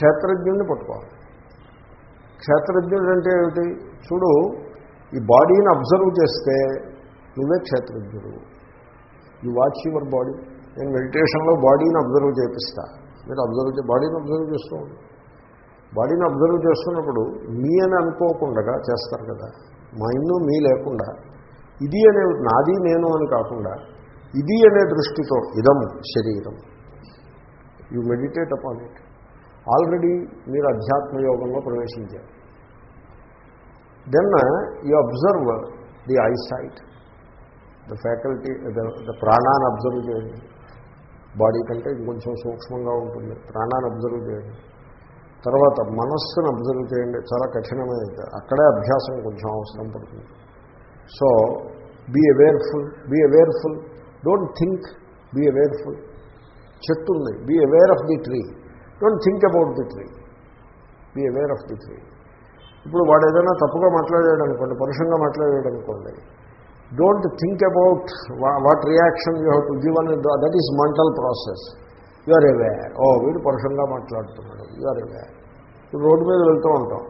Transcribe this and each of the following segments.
క్షేత్రజ్ఞుడిని పట్టుకోవాలి. క్షేత్రజ్ఞుడు అంటే ఏమిటి? చూడు ఈ బాడీని అబ్జర్వ్ చేస్తే నువ్వే క్షేత్రజ్ఞుడు. You watch your body. నేను మెడిటేషన్లో బాడీని అబ్జర్వ్ చేపిస్తా. మీరు అబ్జర్వ్ చే బాడీని అబ్జర్వ్ చేస్తూ బాడీని అబ్జర్వ్ చేస్తున్నప్పుడు మీ అని అనుకోకుండా చేస్తారు కదా. మైండ్ మీ లేకుండా. ఇది అనే నాది నేను అని కాకుండా ఇది అనే దృష్టితో ఇదం శరీరం. You meditate upon it. Already మీరు అధ్యాత్మ యోగంలో ప్రవేశించారు. Then you observe the eyesight the faculty the ప్రాణాన్ని అబ్జర్వ్ చేయండి. బాడీ కంటే ఇంకొంచెం సూక్ష్మంగా ఉంటుంది ప్రాణాన్ని అబ్జర్వ్ చేయండి. తర్వాత మనస్సును అబ్జర్వ్ చేయండి చాలా కఠినమైనది అక్కడే అభ్యాసం కొంచెం అవసరం పడుతుంది. So be awareful be awareful don't think be awareful చెట్టు ఉంది be aware of the tree don't think about the tree be aware of the tree ఇప్పుడు వాడు ఏదైనా తప్పుగా మాట్లాడాడు అనుకోండి పరుషంగా మాట్లాడాడు అనుకోండి don't think about what reaction you have to give and that is mental process you are aware ఓ వీడు పరుషంగా మాట్లాడుతున్నాడు. యు ఆర్ అవేర్ ఇప్పుడు రోడ్డు మీద వెళ్తూ ఉంటాం.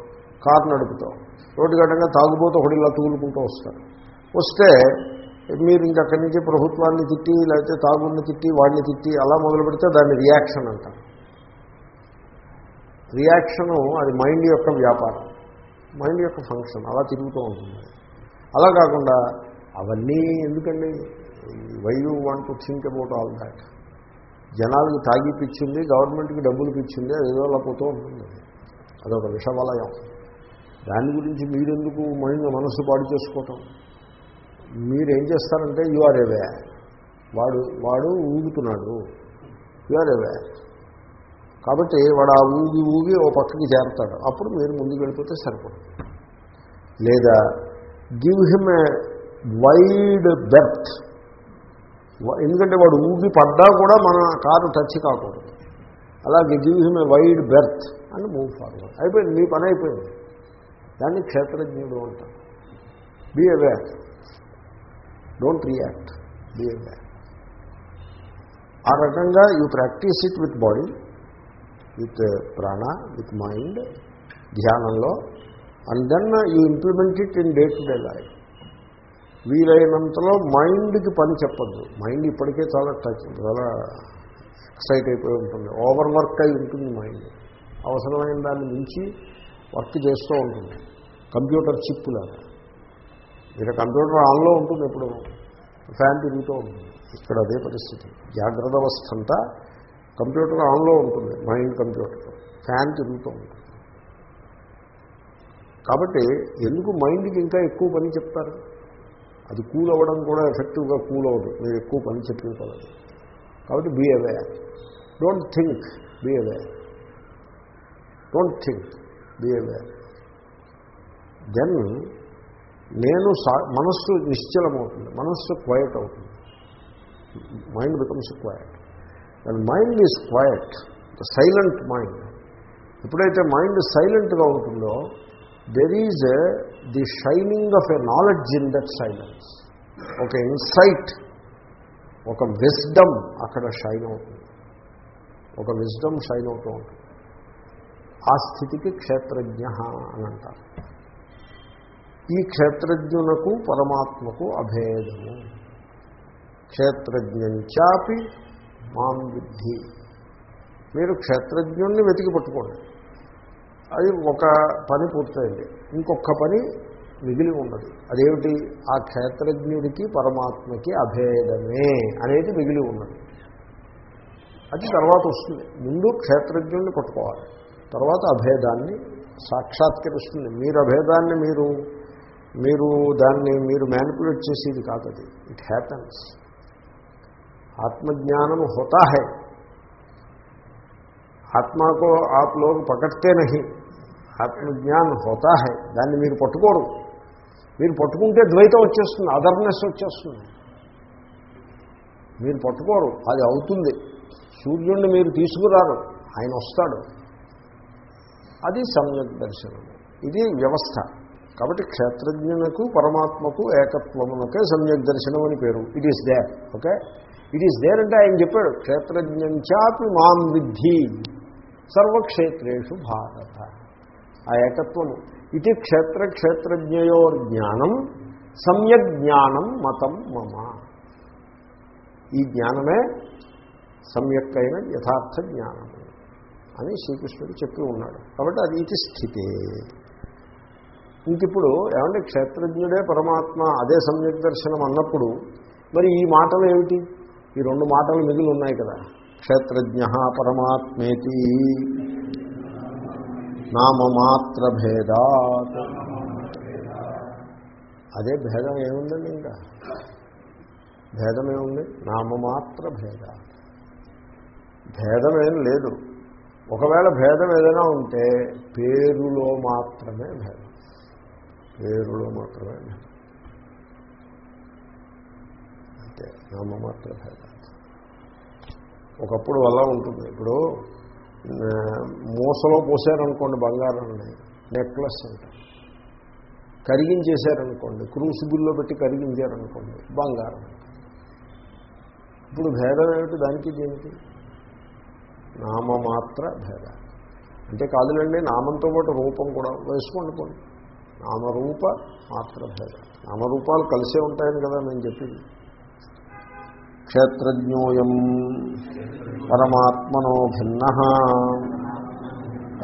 కారు నడుపుతాం. రోడ్డు గడ్డంగా తాగుబోతూ ఒకటి ఇలా తూలుకుంటూ వస్తారు వస్తే మీరు ఇంక అక్కడి నుంచి ప్రభుత్వాన్ని తిట్టి లేకపోతే తాగుడిని తిట్టి వాడిని తిట్టి అలా మొదలు పెడితే దాన్ని రియాక్షన్ అంటారు. రియాక్షను అది మైండ్ యొక్క వ్యాపారం. మైండ్ యొక్క ఫంక్షన్ అలా తిరుగుతూ ఉంటుంది. అలా కాకుండా అవన్నీ ఎందుకండి? Why you want to think about all that జనాలకు తాగి పిచ్చింది గవర్నమెంట్కి డబ్బులు పిచ్చింది అది ఏదో అలా పోతూ ఉంటుంది. అదొక విషవలయం. దాని గురించి మీరెందుకు మైండ్ మనస్సు పాడు చేసుకోవటం? మీరేం చేస్తారంటే యు ఆర్ ఎవే వాడు వాడు ఊగుతున్నాడు. యు ఆర్ ఎవే కాబట్టి వాడు ఆ ఊగి ఊగి ఓ పక్కకి చేరతాడు. అప్పుడు మీరు ముందుకు వెళ్ళిపోతే సరిపడుతుంది లేదా give him a wide berth. ఎందుకంటే వాడు ఊగి పడ్డా కూడా మన కారు టచ్ కాకూడదు. అలాగే give him a wide berth అని మూవ్ ఫార్వర్డ్. అయిపోయింది మీ పని అయిపోయింది. దాన్ని క్షేత్రజ్ఞుడు అంటారు. Be aware don't react be aware ఆ రకంగా you practice it with body with prana with mind ధ్యానంలో. And then you implement it in day to day life వీలైనంతలో మైండ్కి పని చెప్పద్దు. మైండ్ ఇప్పటికే చాలా టచ్ చాలా ఎక్సైట్ అయిపోయి ఉంటుంది. ఓవర్ వర్క్ అయి ఉంటుంది మైండ్. అవసరమైన దాన్ని మించి వర్క్ చేస్తూ ఉంటుంది. కంప్యూటర్ చిప్ లాగా. ఇక్కడ కంప్యూటర్ ఆన్లో ఉంటుంది ఎప్పుడు. ఫ్యాన్ తిరుగుతూ ఉంటుంది. ఇక్కడ అదే పరిస్థితి. జాగ్రత్త అవస్థ అంతా కంప్యూటర్ ఆన్లో ఉంటుంది మైండ్ కంప్యూటర్. ఫ్యాన్ తిరుగుతూ ఉంటుంది. కాబట్టి ఎందుకు మైండ్కి ఇంకా ఎక్కువ పని చెప్తారు? అది కూల్ అవ్వడం కూడా ఎఫెక్టివ్గా కూల్ అవ్వదు. మీరు ఎక్కువ పని చెప్పుకోవాలి కాబట్టి be aware don't think be aware don't think be aware then నేను సా మనస్సు నిశ్చలమవుతుంది. మనస్సు క్వయట్ అవుతుంది. Mind becomes quiet and mind is quiet silent mind ఎప్పుడైతే మైండ్ సైలెంట్గా ఉంటుందో there is the shining of a knowledge in that silence ఒక ఇన్సైట్ ఒక విజ్డమ్ అక్కడ షైన్ అవుతుంది. ఒక విజ్డమ్ షైన్ అవుతూ ఉంటుంది. ఆ స్థితికి క్షేత్రజ్ఞ అని అంటారు. ఈ క్షేత్రజ్ఞునకు పరమాత్మకు అభేదము. క్షేత్రజ్ఞంచాపి మాం విద్ధి మీరు క్షేత్రజ్ఞుణ్ణి వెతికి పట్టుకోండి. అది ఒక పని పూర్తయింది. ఇంకొక పని మిగిలి ఉన్నది. అదేమిటి? ఆ క్షేత్రజ్ఞుడికి పరమాత్మకి అభేదమే అనేది మిగిలి ఉన్నది. అది తర్వాత వస్తుంది. ముందు క్షేత్రజ్ఞుడిని పట్టుకోవాలి. తర్వాత అభేదాన్ని సాక్షాత్కరిస్తుంది. మీరు అభేదాన్ని మీరు మీరు దాన్ని మీరు మ్యానిపులేట్ చేసేది కాదు అది. ఇట్ హ్యాపన్స్ ఆత్మజ్ఞానం హోతా హై ఆత్మ को आप लोग पकड़ते नहीं ఆత్మజ్ఞాన్ హోతా హై దాన్ని మీరు పట్టుకోరు మీరు పట్టుకుంటే ద్వైతం వచ్చేస్తుంది అదర్నెస్ వచ్చేస్తుంది మీరు పట్టుకోరు అది అవుతుంది సూర్యుడిని మీరు తీసుకురారు ఆయన వస్తాడు అది సమ్యక్ దర్శనం ఇది వ్యవస్థ కాబట్టి క్షేత్రజ్ఞునకు పరమాత్మకు ఏకత్వమునకే సమ్యక్ దర్శనం అని పేరు it is there okay it is there అంటే ఆయన చెప్పాడు క్షేత్రజ్ఞంచాపి మాం విద్ధి సర్వక్షేత్రేషు భారత. ఆ ఏకత్వము. ఇది క్షేత్ర క్షేత్రజ్ఞయో జ్ఞానం సమ్యక్ జ్ఞానం మతం మమ. ఈ జ్ఞానమే సమ్యక్ అయిన యథార్థ జ్ఞానము అని శ్రీకృష్ణుడు చెప్పి ఉన్నాడు. కాబట్టి అది ఇది స్థితే. ఇంకిప్పుడు ఏమంటే క్షేత్రజ్ఞుడే పరమాత్మ అదే సమ్యక్ దర్శనం అన్నప్పుడు మరి ఈ మాటలు ఏమిటి? ఈ రెండు మాటలు మిగిలి ఉన్నాయి కదా. క్షేత్రజ్ఞ పరమాత్మేతి. నామమాత్ర భేదాత్ అదే భేదం ఏముందండి ఇంకా? భేదమేముంది నామమాత్ర భేద భేదమేం లేదు. ఒకవేళ భేదం ఏదైనా ఉంటే పేరులో మాత్రమే భేదం. పేరులో మాత్రమే భేదం. అంతే నామమాత్ర భేదం ఒకప్పుడు అలా ఉంటుంది. ఇప్పుడు మూసలో పోసారనుకోండి బంగారాన్ని నెక్లెస్ అంటారు కరిగించేశారనుకోండి క్రూసిబుల్లో పెట్టి కరిగించారనుకోండి బంగారం ఇప్పుడు భేదం ఏమిటి? దానికి దీనికి? నామమాత్ర భేదం. అంటే కాదులండి నామంతో పాటు రూపం కూడా వేసుకోండి నామరూప మాత్ర భేదం. నామరూపాలు కలిసే ఉంటాయని కదా నేను చెప్పింది. క్షేత్రజ్ఞోయం. పరమాత్మనో భిన్న.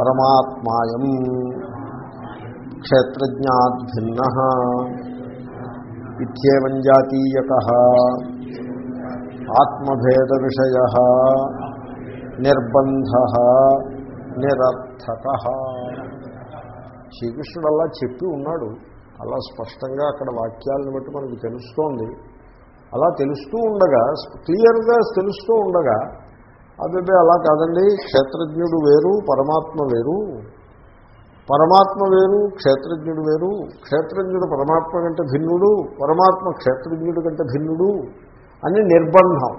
పరమాత్మాయం క్షేత్రజ్ఞాద్ భిన్న. ఇత్యేవం జాతీయక. ఆత్మభేద విషయ నిర్బంధ. నిరర్థక. శ్రీకృష్ణుడు అలా చెప్పి ఉన్నాడు. అలా స్పష్టంగా అక్కడ వాక్యాలను బట్టి మనకు తెలుస్తోంది. అలా తెలుస్తూ ఉండగా క్లియర్గా తెలుస్తూ ఉండగా అదే అలా కాదండి క్షేత్రజ్ఞుడు వేరు పరమాత్మ వేరు. పరమాత్మ వేరు క్షేత్రజ్ఞుడు వేరు. క్షేత్రజ్ఞుడు పరమాత్మ కంటే భిన్నుడు పరమాత్మ క్షేత్రజ్ఞుడు కంటే భిన్నుడు అని నిర్బంధం.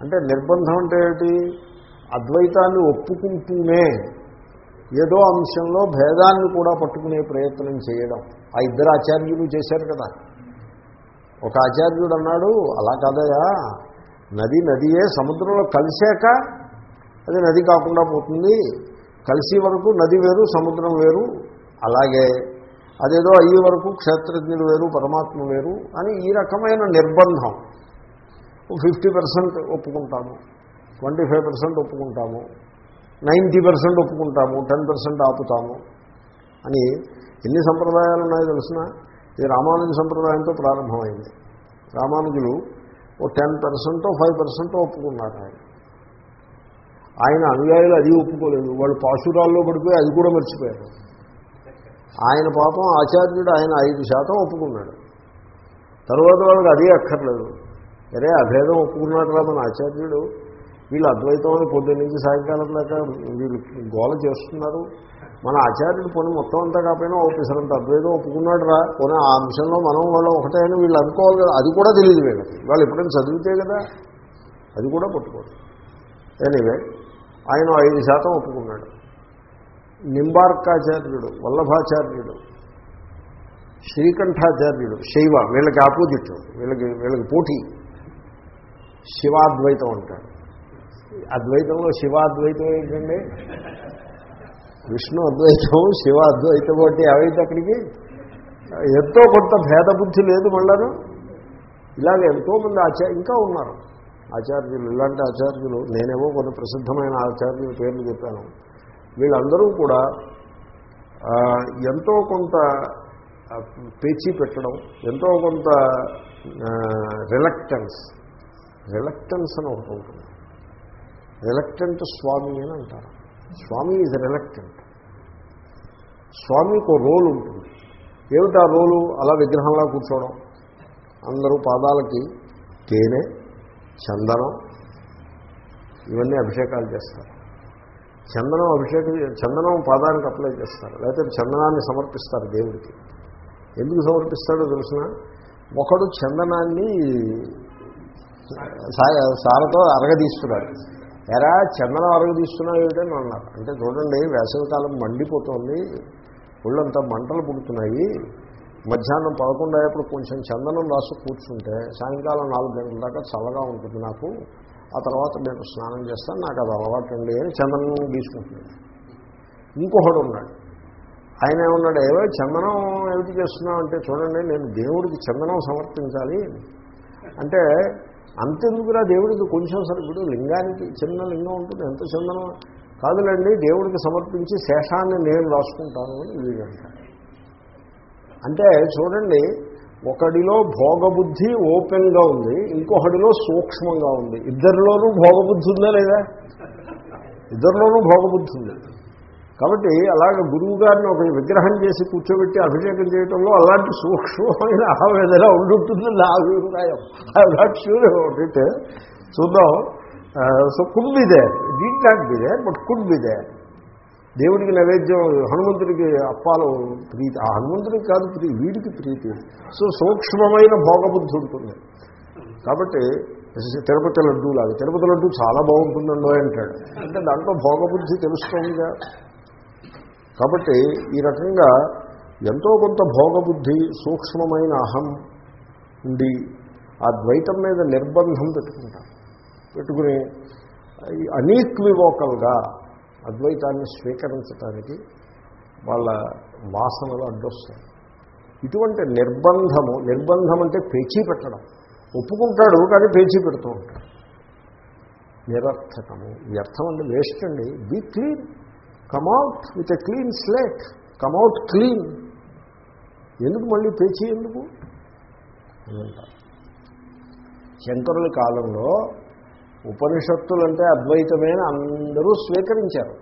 అంటే నిర్బంధం అంటే ఏమిటి? అద్వైతాన్ని ఒప్పుకుంటూనే ఏదో అంశంలో భేదాన్ని కూడా పట్టుకునే ప్రయత్నం చేయడం. ఆ ఇద్దరు ఆచార్యులు చేశారు కదా. ఒక ఆచార్యుడు అన్నాడు అలా కాదయా నది నదియే సముద్రంలో కలిసాక అది నది కాకుండా పోతుంది. కలిసి వరకు నది వేరు సముద్రం వేరు అలాగే అదేదో అయ్యే వరకు క్షేత్రజ్ఞుడు వేరు పరమాత్మ వేరు అని ఈ రకమైన నిర్బంధం. ఫిఫ్టీ పర్సెంట్ ఒప్పుకుంటాము ట్వంటీ ఫైవ్ పర్సెంట్ ఒప్పుకుంటాము నైంటీ పర్సెంట్ ఒప్పుకుంటాము టెన్ పర్సెంట్ ఆపుతాము అని ఎన్ని సంప్రదాయాలు ఉన్నాయో తెలిసిన? ఇది రామానుజ సంప్రదాయంతో ప్రారంభమైంది. రామానుజులు ఓ టెన్ పర్సెంట్ ఫైవ్ పర్సెంట్ ఒప్పుకున్నారు ఆయన. ఆయన అనుయాయులు అది ఒప్పుకోలేదు. వాళ్ళు పాశురాల్లో పడిపోయి అది కూడా మర్చిపోయారు. ఆయన పాపం ఆచార్యుడు ఆయన ఐదు శాతం ఒప్పుకున్నాడు. తర్వాత వాళ్ళకి అదే అక్కర్లేదు. అరే అభేదం ఒప్పుకున్నాడు రా మన ఆచార్యుడు. వీళ్ళు అద్వైతం అని పొద్దున్న నుంచి సాయంకాలం దాకా వీళ్ళు గోల చేస్తున్నారు. మన ఆచార్యుడు పని మొత్తం అంతా కాకపోయినా ఓపెసరంత అద్వైతం ఒప్పుకున్నాడు రా. పోనీ ఆ అంశంలో మనం వాళ్ళు ఒకటే అని వీళ్ళు అనుకోవాలి కదా. అది కూడా తెలియదు వీళ్ళకి. వాళ్ళు ఎప్పుడైనా చదివితే కదా అది కూడా పట్టుకోరు. ఎనీవే ఆయన ఐదు శాతం ఒప్పుకున్నాడు. నింబార్కాచార్యుడు వల్లభాచార్యుడు శ్రీకంఠాచార్యుడు శైవ వీళ్ళకి ఆపోజిట్ వీళ్ళకి వీళ్ళకి పోటీ. శివాద్వైతం అంటాడు అద్వైతంలో శివాద్వైతం ఏంటండి? విష్ణు అద్వైతం శివ అద్వైతం అంటే ఏవైతే అక్కడికి? ఎంతో కొంత భేద బుద్ధి లేదు మళ్ళాను. ఇలాగ ఎంతోమంది ఆచార్య ఇంకా ఉన్నారు. ఆచార్యులు ఇలాంటి ఆచార్యులు నేనేమో కొన్ని ప్రసిద్ధమైన ఆచార్యుల పేర్లు చెప్పాను. వీళ్ళందరూ కూడా ఎంతో కొంత పేచీ పెట్టడం ఎంతో కొంత రిలక్టెన్స్ రిలక్టెన్స్ అని ఒకటి ఉంటుంది. రిలక్టెంట్ స్వామి అని అంటారు. Swami is reluctant. స్వామికి ఒక రోల్ ఉంటుంది. ఏమిటి రోలు? అలా విగ్రహంలా కూర్చోవడం. అందరూ పాదాలకి తేనె చందనం ఇవన్నీ అభిషేకాలు చేస్తారు. చందనం అభిషేకం చందనం పాదానికి అప్లై చేస్తారు. లేకపోతే చందనాన్ని సమర్పిస్తారు దేవుడికి. ఎందుకు సమర్పిస్తాడో తెలిసిన? ఒకడు చందనాన్ని సారతో అరగదీస్తున్నాడు. ఎరా చందనం అరగదీస్తున్నావు ఏమిటని అన్నారు. అంటే చూడండి వేసవికాలం మండిపోతుంది ఒళ్ళంతా మంటలు పుడుతున్నాయి. మధ్యాహ్నం పదకొండు అయ్యేప్పుడు కొంచెం చందనం రాసి కూర్చుంటే సాయంకాలం నాలుగు గంటల దాకా చల్లగా ఉంటుంది నాకు. ఆ తర్వాత నేను స్నానం చేస్తాను నాకు అది అలవాటు అండి అని చందనం గీసుకుంటున్నాడు ఇంకొకడు ఉన్నాడు. ఆయన ఏమన్నాడు ఏవో చందనం ఏమిటి చేస్తున్నావు? అంటే చూడండి నేను దేవుడికి చందనం సమర్పించాలి. అంటే అంతెందుకురా దేవుడికి కొంచెం సరే ఇప్పుడు లింగానికి చిన్న లింగం ఉంటుంది ఎంత చందనం? కాదులండి దేవుడికి సమర్పించి శేషాన్ని నేను రాసుకుంటాను అని వీడు అంటే చూడండి ఒకడిలో భోగబుద్ధి ఓపెన్గా ఉంది ఇంకొకడిలో సూక్ష్మంగా ఉంది. ఇద్దరిలోనూ భోగబుద్ధి ఉందా లేదా? ఇద్దరిలోనూ భోగబుద్ధి ఉంది. కాబట్టి అలాగే గురువు గారిని ఒక విగ్రహం చేసి కూర్చోబెట్టి అభిషేకం చేయడంలో అలాంటి సూక్ష్మమైన ఆవేదన ఉండుంటుంది నా అభిప్రాయం. I not sure about it చూద్దాం. So could be there did not be but could be దేవుడికి నైవేద్యం హనుమంతుడికి అప్పాలు ప్రీతి. ఆ హనుమంతుడికి కాదు ప్రీతి వీడికి ప్రీతి. సో సూక్ష్మమైన భోగబుద్ధి ఉంటుంది. కాబట్టి తిరుపతి లడ్డూ లాగా తిరుపతి లడ్డూ చాలా బాగుంటుందండో అంటాడు. అంటే దాంట్లో భోగబుద్ధి తెలుస్తుందిగా. కాబట్టి ఈ రకంగా ఎంతో కొంత భోగబుద్ధి సూక్ష్మమైన అహం ఉండి ఆ ద్వైతం మీద నిర్బంధం పెట్టుకుంటారు పెట్టుకుని అనీక్వివోకల్గా అద్వైతాన్ని స్వీకరించడానికి వాళ్ళ వాసనలు అడ్డొస్తాయి. ఇటువంటి నిర్బంధము నిర్బంధం అంటే పేచీ పెట్టడం. ఒప్పుకుంటాడు కానీ పేచీ పెడుతూ ఉంటాడు. నిరర్థకము. వ్యర్థం అంటే వేస్ట్ అండి. Be clean. Come out with a clean slate come out clean ఎందుకు మళ్ళీ పేచీ ఎందుకు? అంటారు శంకరుల కాలంలో ఉపనిషత్తులు అంటే అద్వైతమే అని అందరూ స్వీకరించారు.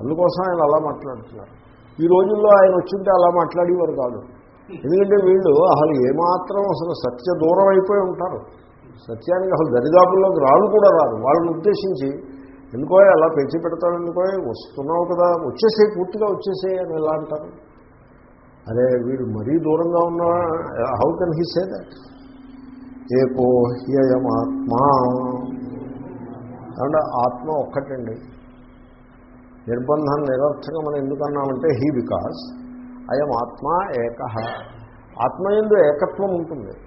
అందుకోసం ఆయన అలా మాట్లాడుతున్నారు. ఈ రోజుల్లో ఆయన వచ్చింటే అలా మాట్లాడేవారు కాదు. ఎందుకంటే వీళ్ళు అసలు ఏమాత్రం అసలు సత్య దూరం అయిపోయి ఉంటారు. సత్యానికి అసలు దరిదాపుల్లోకి రాళ్ళు కూడా రాదు. వాళ్ళని ఉద్దేశించి ఎందుకో అలా పెంచి పెడతాడు ఎందుకో వస్తున్నావు కదా వచ్చేసే పూర్తిగా వచ్చేసే అని ఎలా అంటారు? అదే వీడు మరీ దూరంగా ఉన్నా how can he say that ఏకో హ్యయమాత్మా. అంటే ఆత్మ ఒక్కటండి. నిర్బంధం నిరర్థకం మనం ఎందుకన్నామంటే హీ బికాస్ అయం ఆత్మ ఏక. ఆత్మ ఎందు ఏకత్వం ఉంటుంది.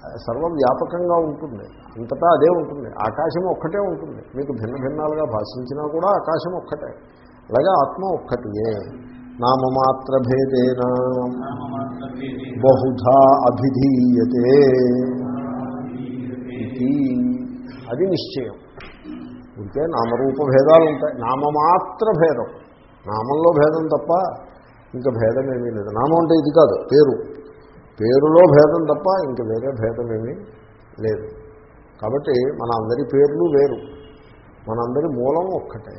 సర్వవ్యాపకంగా ఉంటుంది. అంతటా అదే ఉంటుంది. ఆకాశం ఒక్కటే ఉంటుంది. మీకు భిన్న భిన్నాలుగా భాషించినా కూడా ఆకాశం ఒక్కటే. అలాగే ఆత్మ ఒక్కటియే. నామమాత్ర భేదేన బహుధా అభిధీయతే. ఇది అది నిశ్చయం. ఉంటే నామరూప భేదాలు ఉంటాయి నామమాత్ర భేదం నామంలో భేదం తప్ప ఇంకా భేదం ఏమీ లేదు. నామం అంటే ఇది కాదు పేరు. పేరులో భేదం తప్ప ఇంక వేరే భేదం ఏమీ లేదు. కాబట్టి మన అందరి పేర్లు వేరు. మనందరి మూలం ఒక్కటే.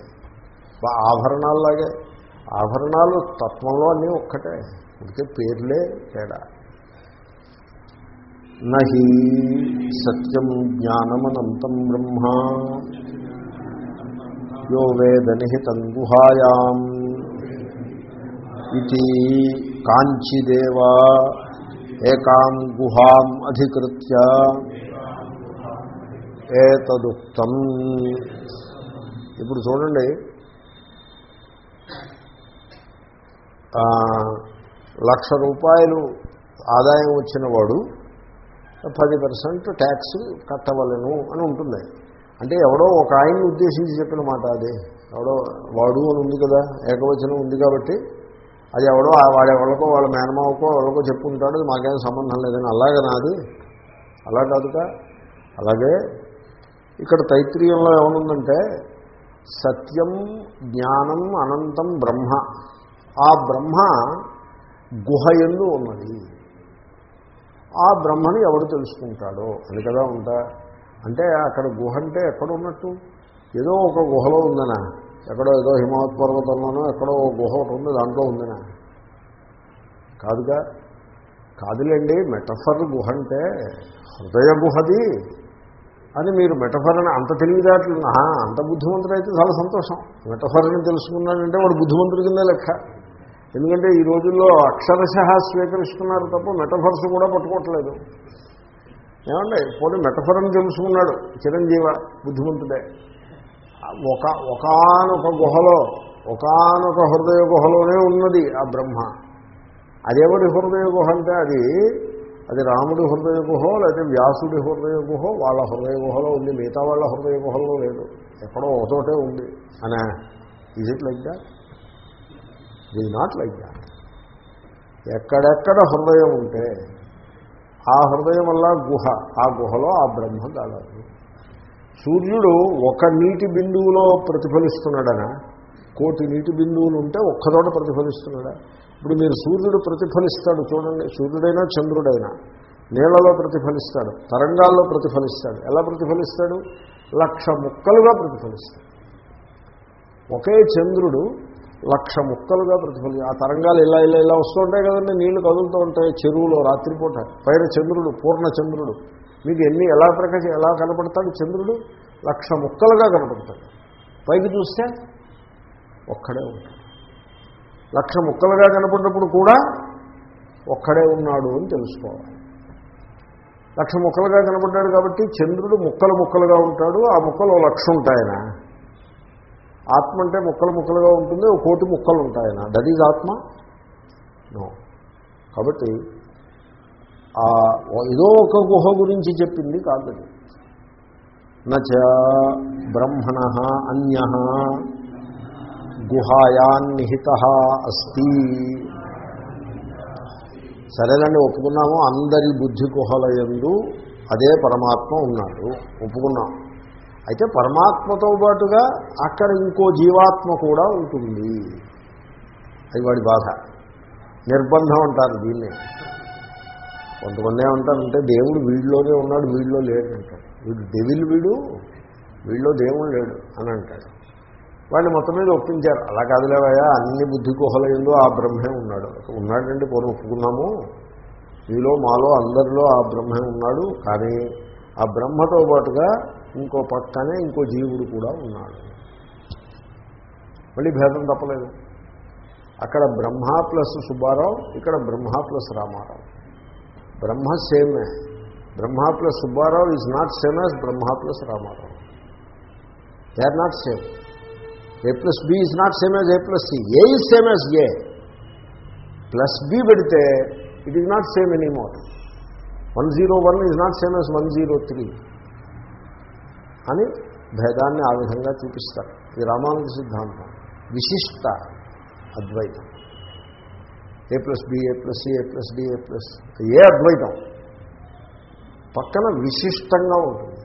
ఆభరణాల్లాగే. ఆభరణాలు తత్వంలో అన్నీ ఒక్కటే. ఇంకే పేర్లే తేడా. నహి సత్యం జ్ఞానమనంతం బ్రహ్మ. యో వేద నిహితం గుహాయాం. ఇది కాంచిదేవ. ఏకాం గుహాం అధికృత్య ఏతదుక్తం. ఇప్పుడు చూడండి లక్ష రూపాయలు ఆదాయం వచ్చిన వాడు పది పర్సెంట్ ట్యాక్స్ కట్టవలను అని ఉంటుంది. అంటే ఎవడో ఒక ఆయన్ని ఉద్దేశించి చెప్పిన మాట అది. ఎవడో వాడు అని ఉంది కదా ఏకవచనం ఉంది కాబట్టి అది ఎవడో వాడెవరికో వాళ్ళ మేనమావకో ఎవరికో చెప్పుకుంటాడు మాకేం సంబంధం లేదని. అలాగే నాది. అలా కాదుగా అలాగే ఇక్కడ తైత్రీయంలో ఏమనుందంటే సత్యం జ్ఞానం అనంతం బ్రహ్మ. ఆ బ్రహ్మ గుహ ఎందు ఉన్నది. ఆ బ్రహ్మని ఎవడు తెలుసుకుంటాడో? అది కదా ఉంటా అంటే అక్కడ గుహ అంటే ఎక్కడ ఉన్నట్టు ఏదో ఒక గుహలో ఉందనా? ఎక్కడో ఏదో హిమవత్ పర్వతంలోనో ఎక్కడో గుహ ఒకటి ఉంది దాంట్లో ఉందనా కాదుగా కాదులేండి మెటఫర్ గుహ అంటే హృదయ గుహది అని మీరు మెటఫర్ని అంత తెలివిదాట్లు అంత బుద్ధిమంతుడు అయితే చాలా సంతోషం. మెటఫర్ని తెలుసుకున్నాడంటే వాడు బుద్ధిమంతుడి కింద లెక్క. ఎందుకంటే ఈ రోజుల్లో అక్షరశ స్వీకరిస్తున్నారు తప్ప మెటఫర్స్ కూడా పట్టుకోవట్లేదు. ఏమండి? పోనీ మెటఫరని తెలుసుకున్నాడు చిరంజీవ బుద్ధిమంతుడే. ఒక ఒకనొక గుహలో ఒకనొక హృదయ గుహలోనే ఉన్నది ఆ బ్రహ్మ. అదేవడి హృదయ గుహ అంటే అది? అది రాముడి హృదయ గుహో లేకపోతే వ్యాసుడి హృదయ గుహో వాళ్ళ హృదయ గుహలో ఉంది. మిగతా వాళ్ళ హృదయ గుహలో లేదు. ఎక్కడో ఒకచోటే ఉంది. అనే is it like that is not like that ఎక్కడెక్కడ హృదయం ఉంటే ఆ హృదయం వల్ల గుహ ఆ గుహలో ఆ బ్రహ్మ కలదు సూర్యుడు ఒక నీటి బిందువులో ప్రతిఫలిస్తున్నాడనా? కోటి నీటి బిందువులు ఉంటే ఒక్కదోట ప్రతిఫలిస్తున్నాడా? ఇప్పుడు మీరు సూర్యుడు ప్రతిఫలిస్తాడు చూడండి. సూర్యుడైనా చంద్రుడైనా నీళ్ళలో ప్రతిఫలిస్తాడు తరంగాల్లో ప్రతిఫలిస్తాడు. ఎలా ప్రతిఫలిస్తాడు? లక్ష ముక్కలుగా ప్రతిఫలిస్తాడు. ఒకే చంద్రుడు లక్ష ముక్కలుగా ప్రతిఫలి ఆ తరంగాలు ఇలా ఇలా ఇలా వస్తూ ఉంటాయి కదండి. నీళ్ళు కదులుతూ ఉంటాయి. చెరువులో రాత్రిపూట పైన చంద్రుడు పూర్ణ చంద్రుడు. మీకు ఎన్ని ఎలా ప్రకాశ ఎలా కనపడతాడు చంద్రుడు? లక్ష ముక్కలుగా కనపడతాడు. పైకి చూస్తే ఒక్కడే ఉంటాడు. లక్ష ముక్కలుగా కనపడినప్పుడు కూడా ఒక్కడే ఉన్నాడు అని తెలుసుకోవాలి. లక్ష ముక్కలుగా కనపడ్డాడు కాబట్టి చంద్రుడు ముక్కలు ముక్కలుగా ఉంటాడు. ఆ ముక్కలు లక్ష ఉంటాయన? ఆత్మ అంటే ముక్కలు ముక్కలుగా ఉంటుంది. ఒక కోటి ముక్కలు ఉంటాయన? దట్ ఈజ్ ఆత్మ? నో కాబట్టి ఏదో ఒక గుహ గురించి చెప్పింది కాదు. నచ బ్రహ్మణ అన్య గుహాయాన్నిహిత అస్తి. సరేనండి ఒప్పుకున్నాము. అందరి బుద్ధి గుహల ఎందు అదే పరమాత్మ ఉన్నాడు. ఒప్పుకున్నాం. అయితే పరమాత్మతో పాటుగా అక్కడ ఇంకో జీవాత్మ కూడా ఉంటుంది. అది వాడి బాధ. నిర్బంధం అంటారు దీన్ని. కొంతమంది ఏమంటారంటే దేవుడు వీడిలోనే ఉన్నాడు వీడిలో లేడు అంటాడు వీడు డెవిల్ వీడు వీడిలో దేవుడు లేడు అని అంటాడు వాళ్ళు మొత్తం మీద ఒప్పించారు. అలా కాదులేవయ్యా అన్ని బుద్ధి గుహలంలో ఆ బ్రహ్మే ఉన్నాడు. ఉన్నాడండి పూర్వం ఒప్పుకున్నాము మీలో మాలో అందరిలో ఆ బ్రహ్మే ఉన్నాడు. కానీ ఆ బ్రహ్మతో పాటుగా ఇంకో పక్కనే ఇంకో జీవుడు కూడా ఉన్నాడు. మళ్ళీ భేదం తప్పలేదు. అక్కడ బ్రహ్మ ప్లస్ సుబ్బారావు ఇక్కడ బ్రహ్మ ప్లస్ రామారావు. బ్రహ్మ సేమే. Brahma plus Subbarao is not same as Brahma plus Ramarao. They are not same A plus B is not same as A plus C A is same as A plus B పెడితే it is not same anymore one zero one is not same as one zero three అని భేదాన్ని ఆ విధంగా చూపిస్తారు. ఈ రామానుజ సిద్ధాంతం. విశిష్ట అద్వైతం. A plus B A plus C A plus D A plus A అద్వైతం. పక్కన విశిష్టంగా ఉంటుంది.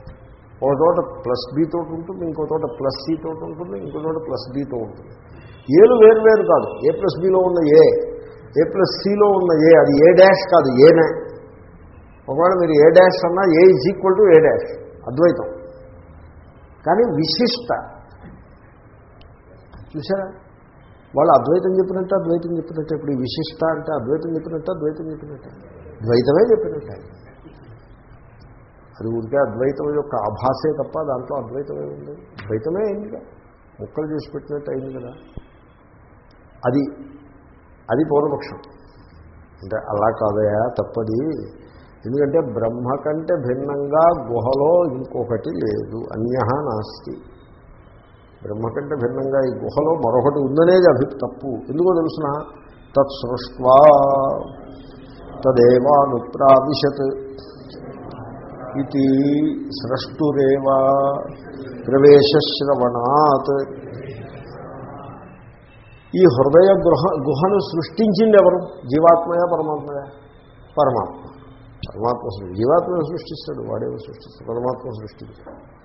ఒక చోట ప్లస్ బీతో ఉంటుంది ఇంకో చోట ప్లస్ సితో ఉంటుంది ఇంకో చోట ప్లస్ బీతో ఉంటుంది. ఏలు వేరు వేరు కాదు. ఏ ప్లస్ బిలో ఉన్న ఏ ఏ ప్లస్ సిలో ఉన్న ఏ అది ఏ డాష్ కాదు ఏనే ఒకవేళ మీరు ఏ డాష్ అన్నా A is equal to A dash అద్వైతం. కానీ విశిష్ట. చూసారా? వాళ్ళు అద్వైతం చెప్పినట్టు అద్వైతం చెప్పినట్టు ఇప్పుడు ఈ విశిష్ట అంటే అద్వైతం చెప్పినట్టు అద్వైతం చెప్పినట్టు. ద్వైతమే చెప్పినట్టు. అది ఊరికే అద్వైతం యొక్క ఆభాసే తప్ప దాంట్లో అద్వైతమే ఉంది. ద్వైతమే అయిందిగా ముక్కలు చేసి పెట్టినట్టు అయింది కదా. అది అది పూర్వపక్షం. అంటే అలా కాదయా తప్పది. ఎందుకంటే బ్రహ్మ కంటే భిన్నంగా గుహలో ఇంకొకటి లేదు. అన్య నాస్తి. బ్రహ్మ కంటే భిన్నంగా ఈ గుహలో మరొకటి ఉందనేది అభి తప్పు. ఎందుకో తెలుసిన? తత్సృష్వా తదేవానుప్రావిశత్ ఇది సృష్టురేవా ప్రవేశశ్రవణాత్. ఈ హృదయ గృహ గుహను సృష్టించింది ఎవరు? జీవాత్మయా పరమాత్మయా? పరమాత్మ. పరమాత్మ సృష్టి జీవాత్మను సృష్టిస్తాడు వాడేమో సృష్టిస్తాడు పరమాత్మ సృష్టించాడు.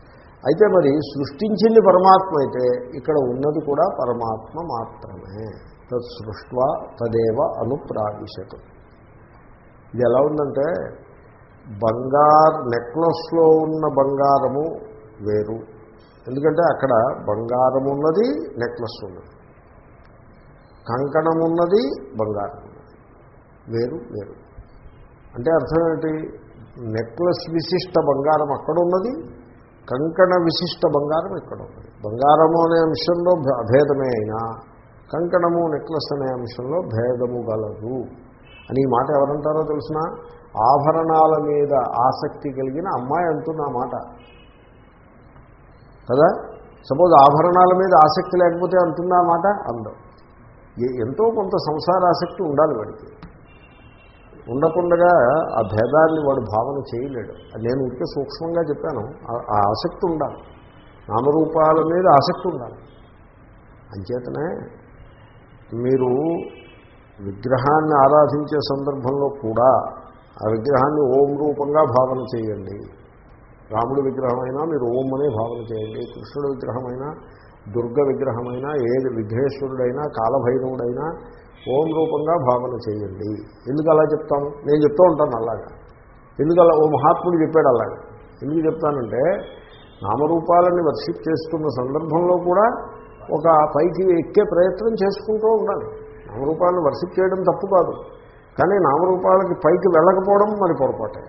అయితే మరి సృష్టించింది పరమాత్మ అయితే ఇక్కడ ఉన్నది కూడా పరమాత్మ మాత్రమే. తత్ సృష్వ తదేవ అనుప్రావిశతు. ఇది ఎలా ఉందంటే బంగారు నెక్లెస్లో ఉన్న బంగారము వేరు. ఎందుకంటే అక్కడ బంగారం ఉన్నది నెక్లెస్ ఉన్నది. కంకణం ఉన్నది బంగారం ఉన్నది. వేరు వేరు. అంటే అర్థం ఏంటి? నెక్లెస్ విశిష్ట బంగారం అక్కడ ఉన్నది కంకణ విశిష్ట బంగారం ఇక్కడ ఉంది బంగారము అనే అంశంలో అభేదమే అయినా కంకణము నెక్లెస్ అనే అంశంలో భేదము గలదు. అని మాట ఎవరంటారో తెలిసిన? ఆభరణాల మీద ఆసక్తి కలిగిన అమ్మాయి అంటున్న మాట. కదా? సపోజ్ ఆభరణాల మీద ఆసక్తి లేకపోతే అంటుందా మాట? అందం. ఎంతో కొంత సంసార ఆసక్తి ఉండాలి వాడికి. ఉండకుండా ఆ భేదాన్ని వాడు భావన చేయలేడు. నేను ఇంకే సూక్ష్మంగా చెప్పాను. ఆ- ఆసక్తి ఉండాలి. నామరూపాల మీద ఆసక్తి ఉండాలి. అంచేతనే మీరు విగ్రహాన్ని ఆరాధించే సందర్భంలో కూడా ఆ విగ్రహాన్ని ఓం రూపంగా భావన చేయండి. రాముడి విగ్రహమైనా మీరు ఓం అనే భావన చేయండి. కృష్ణుడి విగ్రహమైనా దుర్గ విగ్రహమైనా ఏది విఘ్నేశ్వరుడైనా కాలభైరవుడైనా ఓం రూపంగా భావన చేయండి. ఎందుకు అలా చెప్తాను? నేను చెప్తూ ఉంటాను అలాగా. ఎందుకు అలా? ఓ మహాత్ముడు చెప్పాడు అలాగా. ఎందుకు చెప్తానంటే నామరూపాలని వర్షిప్ చేస్తున్న సందర్భంలో కూడా ఒక పైకి ఎక్కే ప్రయత్నం చేసుకుంటూ ఉండాలి. నామరూపాలను వర్షిప్ చేయడం తప్పు కాదు. కానీ నామరూపాలకి పైకి వెళ్ళకపోవడం మరి పొరపాటే.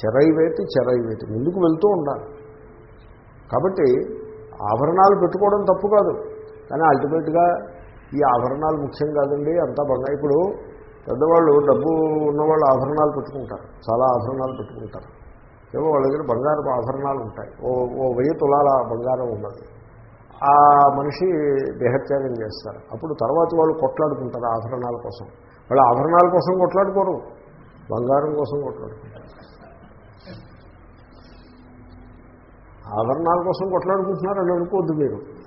చెరైవేతి చెరైవేతి ముందుకు వెళ్తూ ఉండాలి. కాబట్టి ఆభరణాలు పెట్టుకోవడం తప్పు కాదు. కానీ అల్టిమేట్గా ఈ ఆభరణాలు ముఖ్యం కాదండి అంతా బంగారు ఇప్పుడు పెద్దవాళ్ళు డబ్బు ఉన్నవాళ్ళు ఆభరణాలు పెట్టుకుంటారు చాలా ఆభరణాలు పెట్టుకుంటారు. ఏమో వాళ్ళ దగ్గర బంగారం ఆభరణాలు ఉంటాయి. ఓ ఓ వెయ్యి తులాల బంగారం ఉన్నది. ఆ మనిషి దేహత్యాగం చేస్తారు. అప్పుడు తర్వాత వాళ్ళు కొట్లాడుకుంటారు ఆభరణాల కోసం. వాళ్ళు ఆభరణాల కోసం కొట్లాడుకోరు బంగారం కోసం కొట్లాడుకుంటారు. ఆభరణాల కోసం కొట్లాడుకుంటున్నారు అని అనుకోవద్దు మీరు.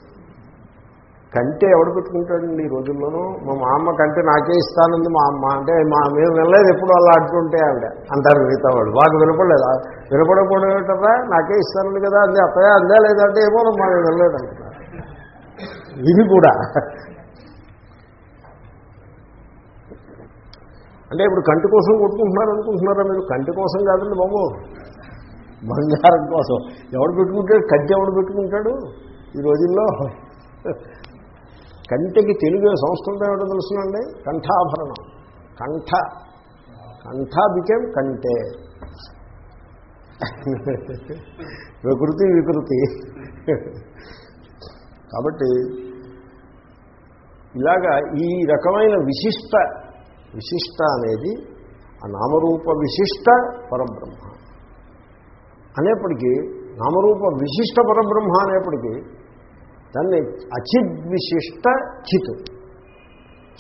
కంటే ఎవడు పెట్టుకుంటాడండి ఈ రోజుల్లోనూ? మా మా అమ్మ కంటే నాకే ఇస్తానంది మా అమ్మ. అంటే మా మేము వెళ్ళలేదు ఎప్పుడు అలా అంటుంటే ఆవిడ. అంటారు మిగతా వాడు వాడు వినపడలేదు. వినపడకపోవడం ఏంటరా నాకే ఇస్తానంది కదా అంది అత్తయ్య అందే లేదంటే ఏమో మా వెళ్ళలేదు అంటున్నారు. ఇది కూడా. అంటే ఇప్పుడు కంటి కోసం కొట్టుకుంటున్నారు అనుకుంటున్నారా మీరు? కంటి కోసం కాదండి బాబు. బంగారం కోసం. ఎవడు పెట్టుకుంటాడు? కంటి ఎవడు పెట్టుకుంటాడు ఈ రోజుల్లో? కంటికి తెలుగు సంస్కృతం ఏమిటో తెలుసునండి? కంఠాభరణం. కంఠ. కంఠ బికేం కంటే. వికృతి వికృతి. కాబట్టి ఇలాగా ఈ రకమైన విశిష్ట విశిష్ట అనేది ఆ నామరూప విశిష్ట పరబ్రహ్మ అనేప్పటికీ నామరూప విశిష్ట పరబ్రహ్మ అనేప్పటికీ దాన్ని అచిద్ విశిష్ట చిత్.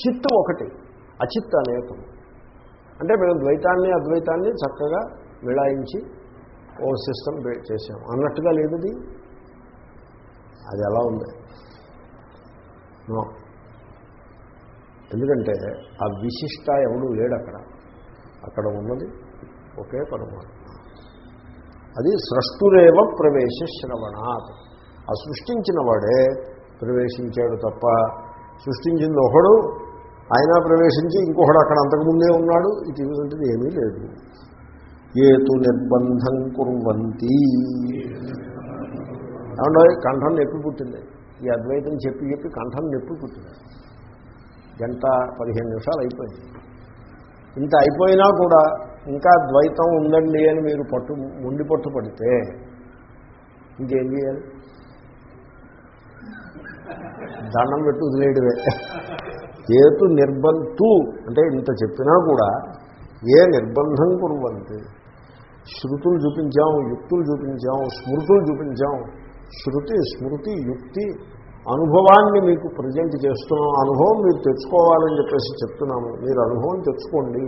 చిత్తు ఒకటి అచిత్ అనేకం. అంటే మేము ద్వైతాన్ని అద్వైతాన్ని చక్కగా మిళాయించి ఓ సిస్టమ్ చేసాం అన్నట్టుగా లేదు అది ఎలా ఉంది? ఎందుకంటే ఆ విశిష్ట ఎవడు లేడు అక్కడ అక్కడ ఉన్నది ఒకే పరమాత్మ. అది సృష్టురేవ ప్రవేశ శ్రవణాత్. ఆ సృష్టించిన వాడే ప్రవేశించాడు తప్ప సృష్టించింది ఒకడు ఆయన ప్రవేశించి ఇంకొకడు అక్కడ అంతకుముందే ఉన్నాడు ఇటువంటిది ఏమీ లేదు. ఏతు నిర్బంధం కుర్వంతి. ఏమంటే కంఠం నొప్పి పుట్టింది. ఈ అద్వైతం చెప్పి చెప్పి కంఠం నొప్పి పుట్టింది. గంట పదిహేను నిమిషాలు అయిపోయింది. ఇంత అయిపోయినా కూడా ఇంకా ద్వైతం ఉందండి అని మీరు పట్టు ముండి పట్టు పడితే ఇంకేం చేయాలి? దండం పెట్టి వదిలేయడమే. ఏతు నిర్బంధు అంటే ఇంత చెప్పినా కూడా ఏ నిర్బంధం కురువంతి. శృతులు చూపించాం యుక్తులు చూపించాం స్మృతులు చూపించాం. శృతి స్మృతి యుక్తి అనుభవాన్ని మీకు ప్రజెంట్ చేస్తున్నాం. అనుభవం మీరు తెచ్చుకోవాలని చెప్పేసి చెప్తున్నాము. మీరు అనుభవం తెచ్చుకోండి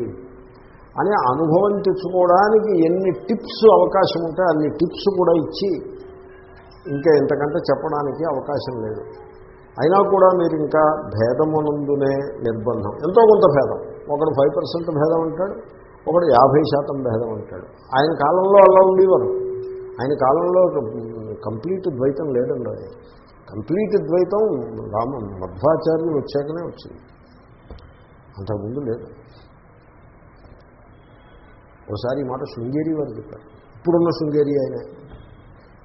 అని అనుభవం తెచ్చుకోవడానికి ఎన్ని టిప్స్ అవకాశం ఉంటే అన్ని టిప్స్ కూడా ఇచ్చి ఇంకా ఇంతకంటే చెప్పడానికి అవకాశం లేదు. అయినా కూడా మీరు ఇంకా భేదమునందునే నిర్బంధం. ఎంతో కొంత భేదం. ఒకడు ఫైవ్ పర్సెంట్ భేదం అంటాడు ఒకడు యాభై శాతం భేదం అంటాడు. ఆయన కాలంలో అలా ఉండేవారు. ఆయన కాలంలో కంప్లీట్ ద్వైతం లేదండి అది కంప్లీట్ ద్వైతం రామ మధ్వాచార్యులు వచ్చాకనే వచ్చింది. అంతకుముందు లేదు. ఒకసారి ఈ మాట శృంగేరి వారు చెప్పారు. ఇప్పుడున్న శృంగేరి ఆయన.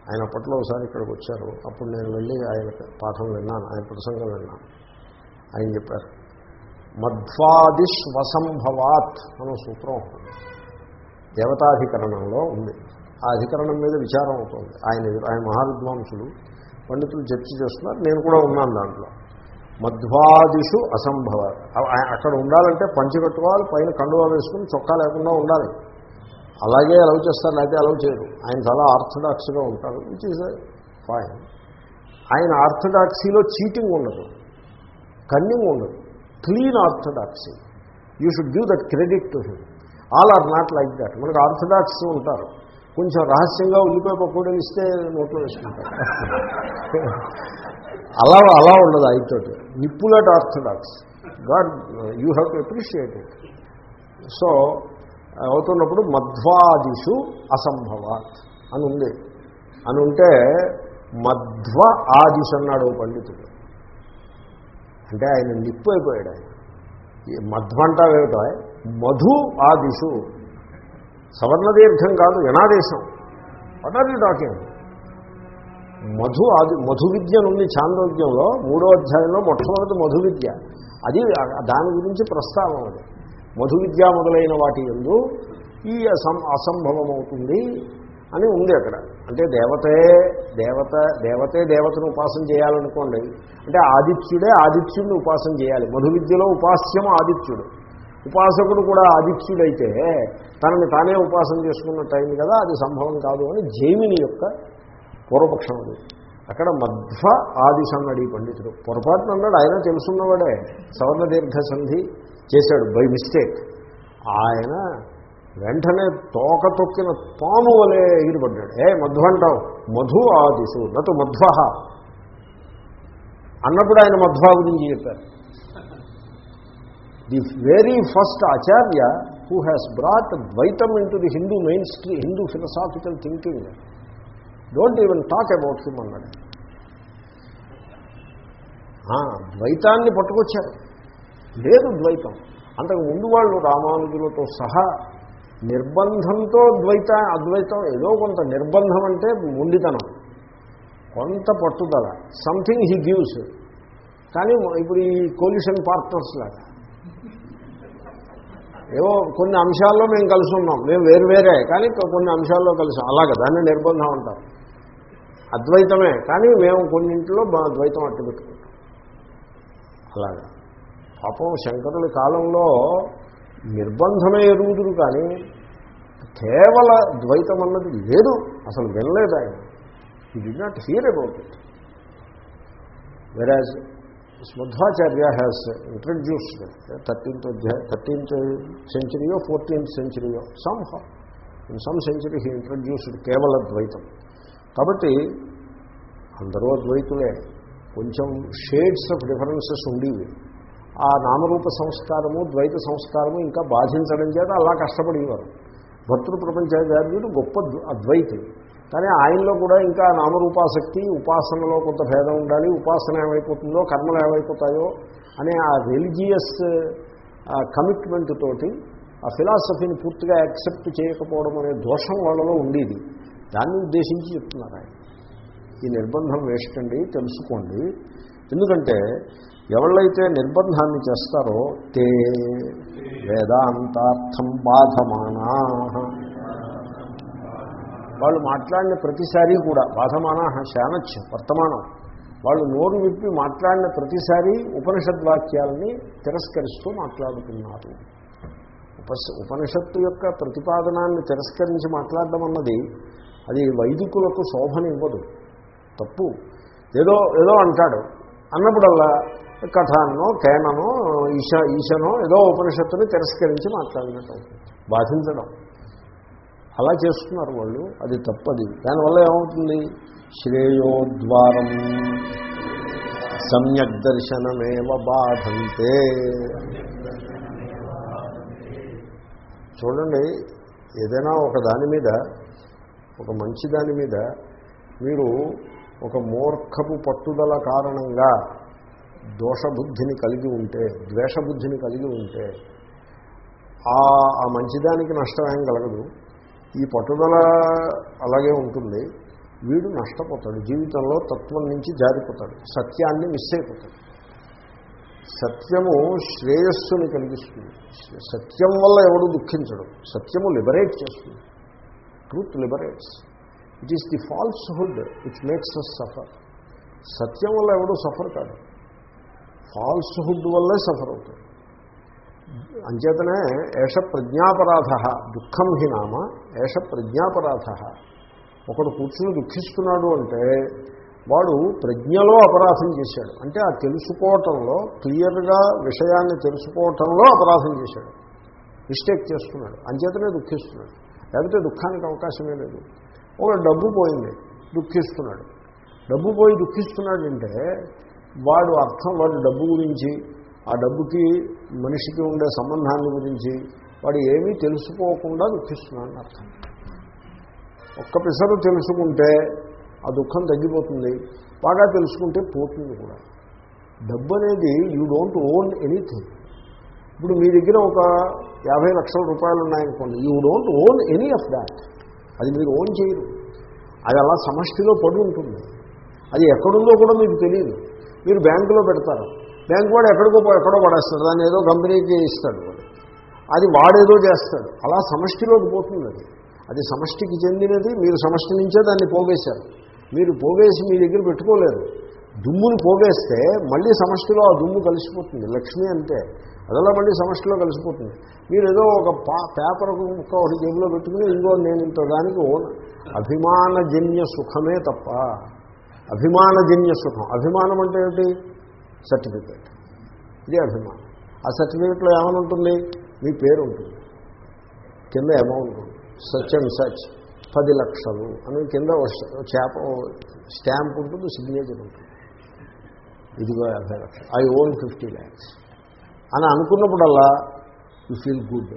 ఆయన అప్పట్లో ఒకసారి ఇక్కడికి వచ్చారు. అప్పుడు నేను వెళ్ళి ఆయన పాఠం విన్నాను. ఆయన ప్రసంగం విన్నాను. ఆయన చెప్పారు మధ్వాదిష్వసంభవాత్ అనే సూత్రం దేవతాధికరణంలో ఉంది. ఆ అధికరణం మీద విచారం అవుతుంది. ఆయన ఆయన మహావిద్వాంసులు పండితులు చర్చ చేస్తున్నారు. నేను కూడా ఉన్నాను దాంట్లో. మధ్వాదిషు అసంభవ అక్కడ ఉండాలంటే పంచి కట్టుకోవాలి పైన కండువా వేసుకుని చొక్కా లేకుండా ఉండాలి. అలాగే అలౌ చేస్తారు లేకపోతే అలౌ చేయరు ఆయన చాలా ఆర్థడాక్స్గా ఉంటారు విచ్ ఈజ్ ఫైన్ ఆయన ఆర్థడాక్సీలో చీటింగ్ ఉండదు. కన్నింగ్ ఉండదు. Clean orthodoxy. You should give that credit to him all are not like that మనకు ఆర్థడాక్స్ ఉంటారు. కొంచెం రహస్యంగా ఉల్లిపాయ పకోడీలు ఇస్తే నోట్లో వేసుకుంటారు. అలా అలా ఉండదు ఆయనతోటి. నిప్పులట్ orthodox. God you have to appreciate it so అవుతున్నప్పుడు మధ్వాదిషు అసంభవాత్ అని ఉంది అని ఉంటే మధ్వ ఆదిశ అన్నాడు పండితుడు. అంటే ఆయన నిప్పు అయిపోయాడు ఆయన. మధ్వ అంటావేమిటో మధు ఆదిషు. సవర్ణదీర్ఘం కాదు యనాదేశం. వాట్ ఆర్ యూ టాకింగ్ మధు ఆది మధు విద్య ఉంది చాంద్రోగ్యంలో మూడో అధ్యాయంలో మొట్టమొదటి మధు విద్య. అది దాని గురించి ప్రస్తావం అది. మధు విద్య మొదలైన వాటి ఎందు ఈ అసం అసంభవమవుతుంది అని ఉంది అక్కడ. అంటే దేవతే దేవత దేవతే దేవతను ఉపాసన చేయాలనుకోండి అంటే ఆదిత్యుడే ఆదిత్యుడిని ఉపాసన చేయాలి. మధు విద్యలో ఉపాస్యం ఆదిత్యుడు. ఉపాసకుడు కూడా ఆదిత్యుడైతే తనని తానే ఉపాసన టైం కదా అది సంభవం కాదు అని జైమిని యొక్క పూర్వపక్షం అది. అక్కడ మధ్వ ఆదిశ అడిగి పండితుడు. పొరపాటున అన్నాడు ఆయన తెలుసున్నవాడే సవర్ణ దీర్ఘ సంధి చేశాడు బై మిస్టేక్. ఆయన వెంటనే తోక తొక్కిన పాము వలె ఎగిరిపడ్డాడు. ఏ మధు అంటావు? మధు ఆదిశు నటు మధ్వ. అన్నప్పుడు ఆయన మధ్వ గురించి చెప్పారు. The very first acharya who has brought Dvaitam in to the Hindu mainstream Hindu philosophical thinking don't even talk about him అన్నాడు ద్వైతాన్ని పట్టుకొచ్చారు. లేదు ద్వైతం. అంతకు ముందు వాళ్ళు రామానుజులతో సహా నిర్బంధంతో ద్వైత అద్వైతం ఏదో కొంత నిర్బంధం అంటే ముండితనం. కొంత పట్టుదల. సంథింగ్ హీ గివ్స్ కానీ ఇప్పుడు ఈ కోల్యూషన్ పార్ట్నర్స్ లాగా. ఏవో కొన్ని అంశాల్లో మేము కలిసి ఉన్నాం. మేము వేరు వేరే కానీ కొన్ని అంశాల్లో కలిసి అలాగే దాన్ని నిర్బంధం అంటారు. అద్వైతమే కానీ మేము కొన్నింటిలో మా ద్వైతం అట్టు పెట్టుకుంటాం. అలాగా. పాపం శంకరుడి కాలంలో నిర్బంధమే ఎరుగుదురు కానీ కేవల ద్వైతం అన్నది లేదు. అసలు వినలేదు ఆయన. He did not hear about it whereas Madhvacharya has introduced thirteenth thirteenth సెంచరీయో fourteenth సెంచరీయో some in some century he introduced Kevala Dvaitam. కాబట్టి అందరూ ద్వైతులే కొంచెం షేడ్స్ ఆఫ్ డిఫరెన్సెస్ ఉండేవి. ఆ నామరూప సంస్కారము ద్వైత సంస్కారము ఇంకా బాధించడం చేత అలా కష్టపడేవారు. భర్తృ ప్రపంచాచార్యుడు గొప్ప ద్వ- అద్వైతి కానీ ఆయనలో కూడా ఇంకా నామరూపాసక్తి ఉపాసనలో కొంత భేదం ఉండాలి ఉపాసన ఏమైపోతుందో కర్మలు ఏమైపోతాయో అనే ఆ రిలీజియస్ కమిట్మెంట్ తోటి ఆ ఫిలాసఫీని పూర్తిగా యాక్సెప్ట్ చేయకపోవడం అనే దోషం వాళ్ళలో ఉండేది. దాన్ని ఉద్దేశించి చెప్తున్నారు ఆయన. ఈ నిర్బంధం వేస్ట్ అండి తెలుసుకోండి. ఎందుకంటే ఎవళ్ళైతే నిర్బంధాన్ని చేస్తారో తే వేదాంతార్థం బాధమానా. వాళ్ళు మాట్లాడిన ప్రతిసారి కూడా బాధమానా శానచ్చు వర్తమానం. వాళ్ళు నోరు విప్పి మాట్లాడిన ప్రతిసారి ఉపనిషద్వాక్యాలని తిరస్కరిస్తూ మాట్లాడుతున్నారు. ఉపస్ ఉపనిషత్తు యొక్క ప్రతిపాదనాన్ని తిరస్కరించి మాట్లాడడం అన్నది అది వైదికులకు శోభనివ్వదు. తప్పు. ఏదో ఏదో అంటాడు. అన్నప్పుడల్లా కథాన్నో కేననో ఈశ ఈశనో ఏదో ఉపనిషత్తుని తిరస్కరించి మాట్లాడినట్టు బాధించడం అలా చేస్తున్నారు వాళ్ళు. అది తప్పది. దానివల్ల ఏమవుతుంది? శ్రేయోద్వారం సమ్యక్ దర్శనమేవ బాధంతే. చూడండి ఏదైనా ఒక దాని మీద ఒక మంచి దాని మీద మీరు ఒక మూర్ఖపు పట్టుదల కారణంగా దోషబుద్ధిని కలిగి ఉంటే ద్వేషబుద్ధిని కలిగి ఉంటే ఆ ఆ మంచిదానికి నష్టం ఏం కలగదు. ఈ పట్టుదల అలాగే ఉంటుంది. వీడు నష్టపోతాడు. జీవితంలో తత్వం నుంచి జారిపోతాడు. సత్యాన్ని మిస్ అయిపోతాడు సత్యము శ్రేయస్సుని కలిగిస్తుంది. సత్యం వల్ల ఎవడు దుఃఖించడు. సత్యము లిబరేట్ చేస్తుంది. Truth liberates it is the falsehood which makes us suffer సత్యం వల్ల ఎవడు సఫర్ కాదు ఫాల్స్ హుడ్ వల్లే సఫర్ అవుతాడు అంచేతనే ఏష ప్రజ్ఞాపరాధ దుఃఖం హి నామ ఏష ప్రజ్ఞాపరాధ. ఒకడు కూర్చుని దుఃఖిస్తున్నాడు అంటే వాడు ప్రజ్ఞలో అపరాధం చేశాడు. అంటే ఆ తెలుసుకోవటంలో క్లియర్గా విషయాన్ని తెలుసుకోవటంలో అపరాధం చేశాడు. మిస్టేక్ చేసుకున్నాడు అంచేతనే దుఃఖిస్తున్నాడు. లేకపోతే దుఃఖానికి అవకాశమే లేదు. ఒక డబ్బు పోయింది దుఃఖిస్తున్నాడు. డబ్బు పోయి దుఃఖిస్తున్నాడంటే వాడు అర్థం వాడు డబ్బు గురించి ఆ డబ్బుకి మనిషికి ఉండే సంబంధాన్ని గురించి వాడు ఏమీ తెలుసుకోకుండా దుఃఖిస్తున్నాడని అర్థం. ఒక్క పిసరు తెలుసుకుంటే ఆ దుఃఖం తగ్గిపోతుంది బాగా తెలుసుకుంటే పోతుంది కూడా. డబ్బు అనేది యూ డోంట్ ఓన్ ఎనీథింగ్ ఇప్పుడు మీ దగ్గర ఒక యాభై లక్షల రూపాయలు ఉన్నాయనుకోండి you don't own any of that అది మీరు ఓన్ చేయరు. అది అలా సమష్టిలో పడి ఉంటుంది. అది ఎక్కడుందో కూడా మీకు తెలియదు. మీరు బ్యాంకులో పెడతారు. బ్యాంకు వాడు ఎక్కడికో ఎక్కడో పడేస్తాడు. దాన్ని ఏదో కంపెనీకి ఇస్తాడు వాడు. అది వాడేదో చేస్తాడు. అలా సమష్టిలోకి పోతుంది అది. అది సమష్టికి చెందినది మీరు సమష్టి నుంచే దాన్ని పోగేశారు. మీరు పోగేసి మీ దగ్గర పెట్టుకోలేరు దుమ్ముని పోగేస్తే మళ్ళీ సమష్టిలో ఆ దుమ్ము కలిసిపోతుంది. లక్ష్మి అంటే అదలా మళ్ళీ సమష్టిలో కలిసిపోతుంది. మీరు ఏదో ఒక పా పేపర్ ముక్క ఒకటి జేబులో పెట్టుకుని ఇంకో నేను ఇంత దానికి అభిమానజన్య సుఖమే తప్ప అభిమానజన్య సుఖం. అభిమానం అంటే ఏమిటి? సర్టిఫికేట్. ఇది అభిమానం. ఆ సర్టిఫికేట్లో ఏమైనా ఉంటుంది మీ పేరు ఉంటుంది కింద అమౌంట్ ఉంటుంది. Such and such. పది లక్షలు అని కింద చేప స్టాంప్ ఉంటుంది సిగ్నేచర్ ఉంటుంది. ఇదిగో యాభై లక్షలు. I own fifty lakhs. అని అనుకున్నప్పుడల్లా యు ఫీల్ గుడ్.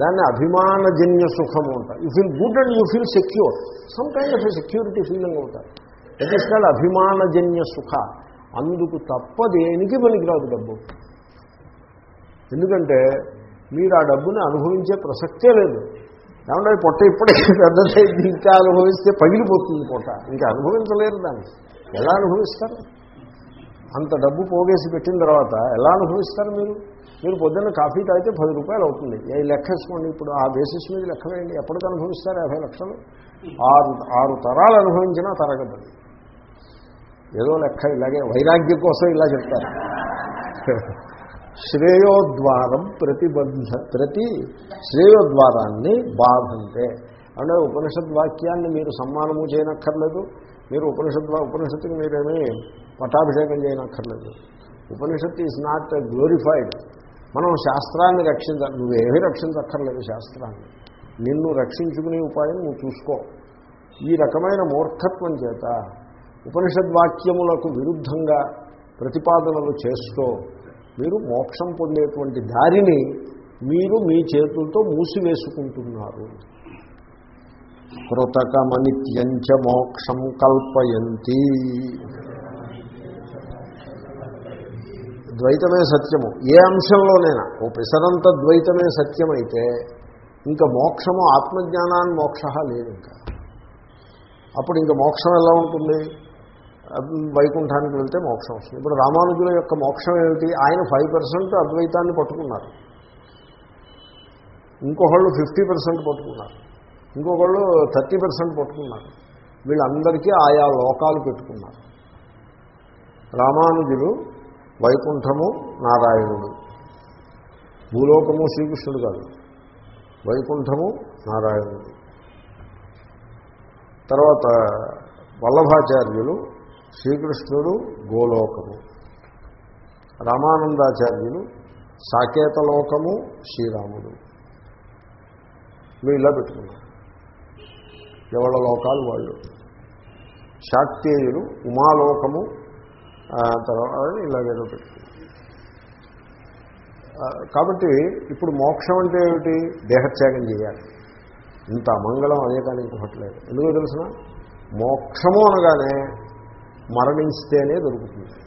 దాన్ని అభిమానజన్య సుఖము అంటారు. You feel good and you feel secure. Some kind of security feeling అవుతారు. దట్ ఈస్ అభిమానజన్య సుఖ అందుకు తప్ప దేనికి పనికిరాదు డబ్బు. ఎందుకంటే మీరు ఆ డబ్బుని అనుభవించే ప్రసక్తే లేదు. ఏమంటే పొట్ట ఇప్పుడే పెద్దదైంది ఇంకా అనుభవిస్తే పగిలిపోతుంది పొట్ట ఇంకా అనుభవించలేరు దాన్ని. ఎలా అనుభవిస్తారు? అంత డబ్బు పోగేసి పెట్టిన తర్వాత ఎలా అనుభవిస్తారు మీరు? మీరు పొద్దున్న కాఫీ తాగితే పది రూపాయలు అవుతుంది. ఏ లెక్క ఇప్పుడు? ఆ బేసిస్ మీద లెక్క వేయండి. ఎప్పటికీ అనుభవిస్తారు యాభై లక్షలు? ఆరు ఆరు తరాలు అనుభవించినా తరగదు. ఏదో లెక్క ఇలాగే వైరాగ్యం కోసం ఇలా చెప్తారు. శ్రేయోద్వారం ప్రతిబంధ ప్రతి శ్రేయోద్వారాన్ని బాధంతే. అంటే ఉపనిషద్ వాక్యాన్ని మీరు సమ్మానము చేయనక్కర్లేదు. మీరు ఉపనిషద్ ఉపనిషత్తుకి మీరేమీ పట్టాభిషేకం చేయనక్కర్లేదు. ఉపనిషత్తు ఈజ్ నాట్ గ్లోరిఫైడ్ మనం శాస్త్రాన్ని రక్షించాలి నువ్వేమీ రక్షించక్కర్లేదు శాస్త్రాన్ని. నిన్ను రక్షించుకునే ఉపాయం నువ్వు చూసుకో. ఈ రకమైన మూర్ఖత్వం చేత ఉపనిషద్వాక్యములకు విరుద్ధంగా ప్రతిపాదనలు చేస్తూ మీరు మోక్షం పొందేటువంటి దారిని మీరు మీ చేతులతో మూసివేసుకుంటున్నారు. కృతకమనిత్యంచ మోక్షం కల్పయంతి. ద్వైతమే సత్యము. ఏ అంశంలోనైనా ఓ పిసరంత ద్వైతమే సత్యమైతే ఇంకా మోక్షము ఆత్మజ్ఞానాన్ని మోక్ష లేదు ఇంకా అప్పుడు ఇంకా మోక్షం ఎలా ఉంటుంది? వైకుంఠానికి వెళ్తే మోక్షం వస్తుంది. ఇప్పుడు రామానుజుల యొక్క మోక్షం ఏమిటి? ఆయన ఫైవ్ పర్సెంట్ అద్వైతాన్ని పట్టుకున్నారు. ఇంకొకళ్ళు ఫిఫ్టీ పర్సెంట్ పట్టుకున్నారు. ఇంకొకళ్ళు థర్టీ పర్సెంట్ పట్టుకున్నారు. వీళ్ళందరికీ ఆయా లోకాలు పెట్టుకున్నారు. రామానుజులు వైకుంఠము నారాయణుడు. భూలోకము శ్రీకృష్ణుడు కాదు. వైకుంఠము నారాయణుడు. తర్వాత వల్లభాచార్యులు శ్రీకృష్ణుడు గోలోకము. రామానందాచార్యులు సాకేతలోకము శ్రీరాముడు. వీళ్ళ పెట్టుకున్నారు. ఎవళ్ళ లోకాలు వాళ్ళు? శాక్తేయులు ఉమాలోకము తర్వాత ఇలాగేదో పెట్టుకున్నారు. కాబట్టి ఇప్పుడు మోక్షం అంటే ఏమిటి? దేహత్యాగం చేయాలి. ఇంత మంగళం అనేకానికి కానీ ఇంకొకటి లేదు తెలిసిన? మోక్షము అనగానే మరణిస్తేనే దొరుకుతుంది.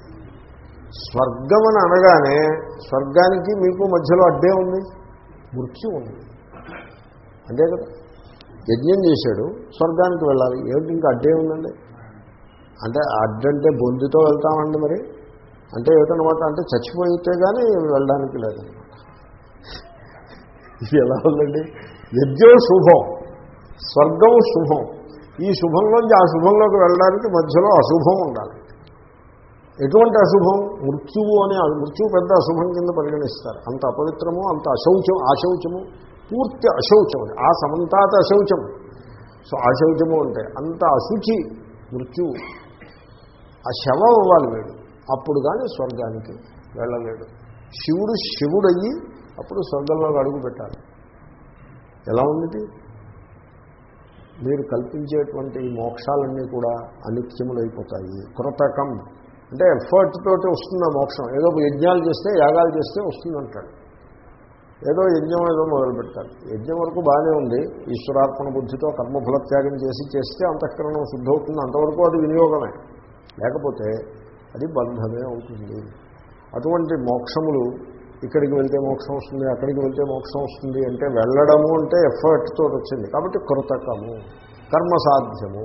స్వర్గం అని అనగానే స్వర్గానికి మీకు మధ్యలో అడ్డే ఉంది మృత్యు ఉంది. అంతే కదా? యజ్ఞం చేశాడు స్వర్గానికి వెళ్ళాలి. ఏమిటి ఇంకా అడ్డే ఉందండి? అంటే అడ్డంటే బొందుతో వెళ్తామండి మరి. అంటే ఏమిటనమాట? అంటే చచ్చిపోయితే కానీ వెళ్ళడానికి లేదనమాట ఇది ఎలా ఉందండి? యజ్ఞం శుభం స్వర్గం శుభం. ఈ శుభంలోంచి ఆ శుభంలోకి వెళ్ళడానికి మధ్యలో అశుభం ఉండాలి. ఎటువంటి అశుభం? మృత్యువు అనే మృత్యువు పెద్ద అశుభం కింద పరిగణిస్తారు. అంత అపవిత్రము అంత అశౌచం అశౌచము పూర్తి అశౌచం ఆ సమంతాత అశౌచం. సో అశౌచము అంటే అంత అశుచి మృత్యువు. ఆ శవం అవ్వాలి వీడు. అప్పుడు కానీ స్వర్గానికి వెళ్ళలేడు. శివుడు శివుడయ్యి అప్పుడు స్వర్గంలోకి అడుగు పెట్టాలి. ఎలా ఉంది మీరు కల్పించేటువంటి ఈ మోక్షాలన్నీ కూడా అనిత్యములైపోతాయి. కృతకం. అంటే ఎఫర్ట్ తోటి వస్తుంది ఆ మోక్షం. ఏదో యజ్ఞాలు చేస్తే యాగాలు చేస్తే వస్తుందంటాడు. ఏదో యజ్ఞం ఏదో మొదలు యజ్ఞం వరకు బాగానే ఉంది. ఈశ్వరార్పణ బుద్ధితో కర్మఫలత్యాగం చేసి చేస్తే అంతఃకరణం శుద్ధవుతుంది. అంతవరకు అది వినియోగమే. లేకపోతే అది బంధమే అవుతుంది. అటువంటి మోక్షములు ఇక్కడికి వెళ్తే మోక్షం వస్తుంది అక్కడికి వెళ్తే మోక్షం వస్తుంది అంటే వెళ్ళడము అంటే ఎఫర్ట్తో వచ్చింది. కాబట్టి కృతకము కర్మ సాధ్యము.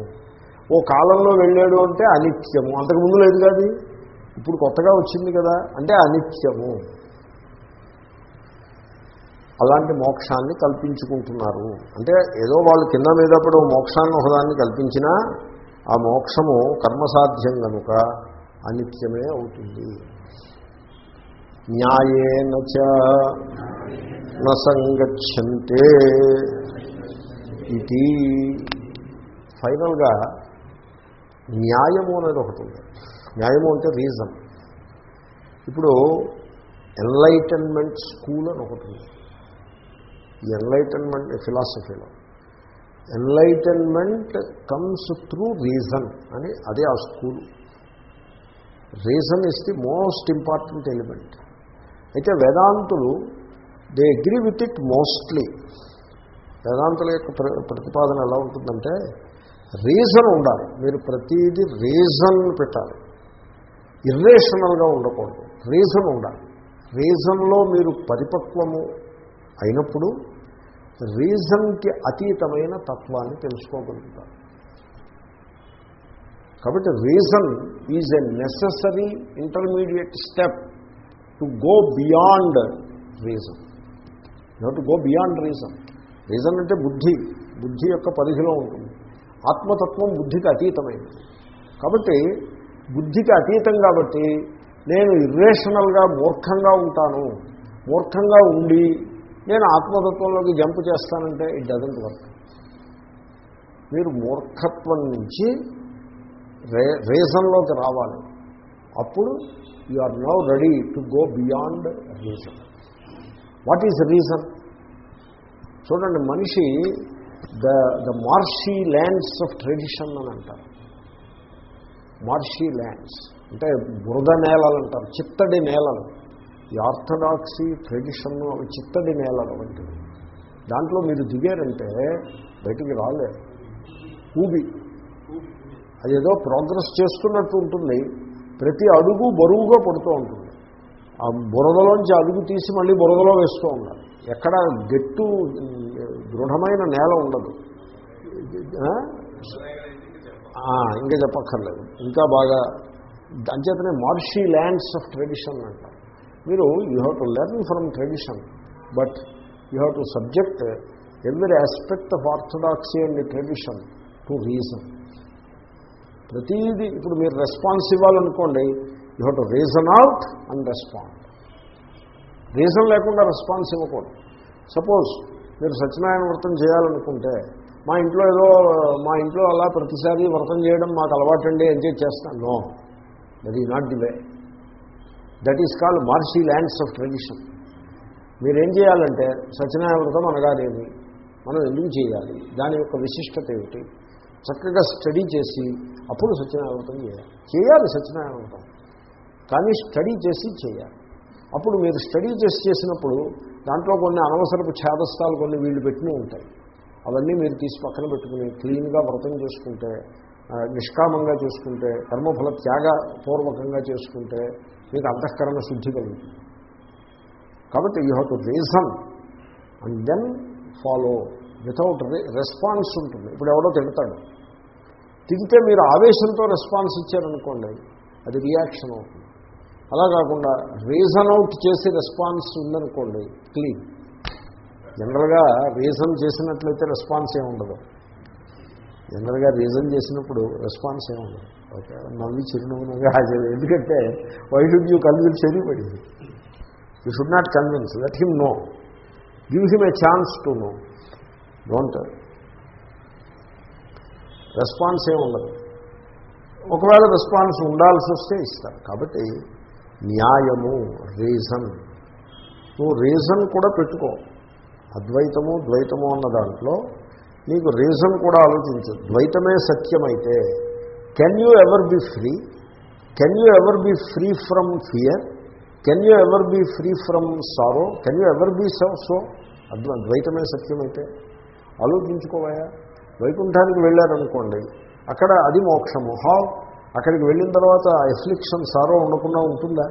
ఓ కాలంలో వెళ్ళాడు అంటే అనిత్యము. అంతకుముందు లేదు కాదు ఇప్పుడు కొత్తగా వచ్చింది కదా? అంటే అనిత్యము. అలాంటి మోక్షాన్ని కల్పించుకుంటున్నారు. అంటే ఏదో వాళ్ళు కింద మీదప్పుడు మోక్షాన్ని ఒకదాన్ని కల్పించినా ఆ మోక్షము కర్మసాధ్యం కనుక అనిత్యమే అవుతుంది. న్యాయేన చ ఇది. ఫైనల్గా న్యాయము అనేది ఒకటి ఉంది. న్యాయము అంటే రీజన్. ఇప్పుడు ఎన్లైటన్మెంట్ స్కూల్ అని ఒకటి ఉంది. ఈ ఎన్లైటన్మెంట్ ఫిలాసఫీలో. ఎన్లైటన్మెంట్ కమ్స్ త్రూ రీజన్ అని అదే ఆ school. Reason is the most important element. అయితే వేదాంతులు they agree with it mostly వేదాంతుల యొక్క ప్రతిపాదన ఎలా ఉంటుందంటే రీజన్ ఉండాలి. మీరు ప్రతిదీ రీజన్ పెట్టాలి. ఇర్రేషనల్గా ఉండకూడదు. రీజన్ ఉండాలి. రీజన్లో మీరు పరిపక్వము అయినప్పుడు రీజన్కి అతీతమైన తత్వాన్ని తెలుసుకోగలుగుతారు. కాబట్టి reason is a necessary intermediate step to go beyond reason you to go beyond reason reason అంటే బుద్ధి. బుద్ధి యొక్క పరిధిలో ఉంటుంది. ఆత్మతత్వం బుద్ధికి అతీతమైంది కాబట్టి బుద్ధికి అతీతం కాబట్టి నేను ఇర్రేషనల్గా మూర్ఖంగా ఉంటాను. మూర్ఖంగా ఉండి నేను ఆత్మతత్వంలోకి జంప్ చేస్తానంటే ఇట్ డజంట్ వర్క్ మీరు మూర్ఖత్వం నుంచి రే రీజన్లోకి రావాలి. అప్పుడు you are now ready to go beyond reason what is reason చూడండి మనిషి the the marshy lands of tradition అని అంటారు. మార్షీ ల్యాండ్స్ అంటే బురద నేలలు అంటారు చిత్తడి నేలలు. ఈ ఆర్థడాక్సీ ట్రెడిషన్ అవి చిత్తడి నేలలు వంటివి. దాంట్లో మీరు దిగారంటే బయటికి రాలేదు ఊబి. అదేదో ప్రోగ్రెస్ చేస్తున్నట్టు ఉంటుంది. ప్రతి అడుగు బరువుగా పడుతూ ఉంటుంది. ఆ బురదలోంచి అడుగు తీసి మళ్ళీ బురదలో వేస్తూ ఉండాలి. ఎక్కడ గట్టు దృఢమైన నేల ఉండదు. ఇంకా చెప్పక్కర్లేదు. ఇంకా బాగా అంచేతనే మార్షీ ల్యాండ్స్ ఆఫ్ ట్రెడిషన్ అంటారు మీరు you have to learn from tradition but you have to subject every aspect of orthodoxy and tradition to reason. ప్రతీది ఇప్పుడు మీరు response ఇవ్వాలనుకోండి you have to reason out and respond reason లేకుండా response ఇవ్వకూడదు. Suppose మీరు సత్యనారాయణ వ్రతం చేయాలనుకుంటే మా ఇంట్లో ఏదో మా ఇంట్లో అలా ప్రతిసారి వ్రతం చేయడం మాకు అలవాటండి ఎంజాయ్ చేస్తాను. No that is not the way that is called marshy lands of tradition మీరేం చేయాలంటే సత్యనారాయణ వ్రతం అనగానేమి? మనం ఎందుకు చేయాలి? దాని యొక్క విశిష్టత ఏమిటి? చక్కగా స్టడీ చేసి అప్పుడు సత్యనారాయణ చేయాలి. చేయాలి సత్యనారాయణ కానీ స్టడీ చేసి చేయాలి. అప్పుడు మీరు స్టడీ చేసి చేసినప్పుడు దాంట్లో కొన్ని అనవసరపు ఛేదస్థాలు కొన్ని వీళ్ళు పెట్టినవి ఉంటాయి. అవన్నీ మీరు తీసి పక్కన పెట్టుకుని క్లీన్గా వ్రతం చేసుకుంటే నిష్కామంగా చేసుకుంటే కర్మఫల త్యాగపూర్వకంగా చేసుకుంటే మీకు అంతఃకరణ శుద్ధి కలుగుతుంది. కాబట్టి you have to reason and then follow. Without response ఉంటుంది. ఇప్పుడు ఎవడో తిడతాడు. తింటే మీరు ఆవేశంతో రెస్పాన్స్ ఇచ్చారనుకోండి అది రియాక్షన్ అవుతుంది. అలా కాకుండా రీజన్ అవుట్ చేసి రెస్పాన్స్ ఉందనుకోండి క్లీన్. జనరల్గా రీజన్ చేసినట్లయితే రెస్పాన్స్ ఏముండదు జనరల్గా రీజన్ చేసినప్పుడు రెస్పాన్స్ ఏముండదు ఓకే నవ్వి చిరునవ్వునగా హాజరు ఎందుకంటే why should you convince anybody you should not convince let him know give him a chance to know don't response ఏమి ఉండదు. ఒకవేళ రెస్పాన్స్ ఉండాల్సి వస్తే ఇస్తారు. కాబట్టి న్యాయము రీజన్ నువ్వు రీజన్ కూడా పెట్టుకో. అద్వైతము ద్వైతము అన్న దాంట్లో నీకు రీజన్ కూడా ఆలోచించు. ద్వైతమే సత్యమైతే can you ever be free can you ever be free from fear can you ever be free from sorrow can you ever be so so అద్వ ద్వైతమే సత్యమైతే. ఆలోచించుకోవాయా? వైకుంఠానికి వెళ్ళారనుకోండి అక్కడ అది మోక్షము. హావ్ అక్కడికి వెళ్ళిన తర్వాత ఎఫ్లిక్షన్ సారో ఉండకుండా ఉంటుందా?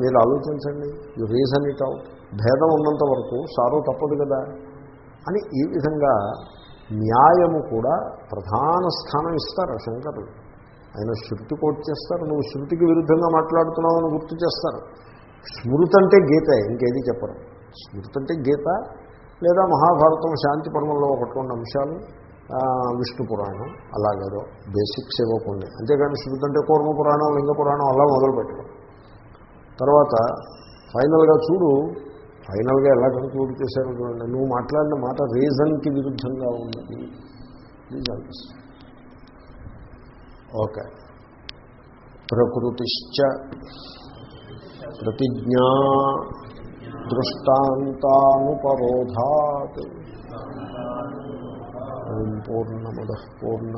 మీరు ఆలోచించండి. యు రీజన్ ఇట్ అవుట్ భేదం ఉన్నంత వరకు సారో తప్పదు కదా? అని ఈ విధంగా న్యాయము కూడా ప్రధాన స్థానం ఇస్తారు శంకరులు. ఆయన శృతి కోట్ చేస్తారు నువ్వు శృతికి విరుద్ధంగా మాట్లాడుతున్నావు అని గుర్తు చేస్తారు. స్మృతి అంటే గీత ఇంకేది చెప్పరు. స్మృతి అంటే గీత లేదా మహాభారతం శాంతి పర్వంలో ఒకటి రెండు అంశాలు విష్ణు పురాణం అలాగేదో బేసిక్స్ ఏవో కొన్ని అంతేగాని శృతి అంటే కూర్మ పురాణం లింగ పురాణం అలా మొదలుపెట్టడం. తర్వాత ఫైనల్గా చూడు ఫైనల్గా ఎలా కంక్లూడ్ చేశారు చూడండి. నువ్వు మాట్లాడిన మాట రీజన్కి విరుద్ధంగా ఉన్నది ఓకే. ప్రకృతిశ్చ ప్రతిజ్ఞా దృష్టాంతానుపరోధాత్. ఓం పూర్ణమద పూర్ణమిదం.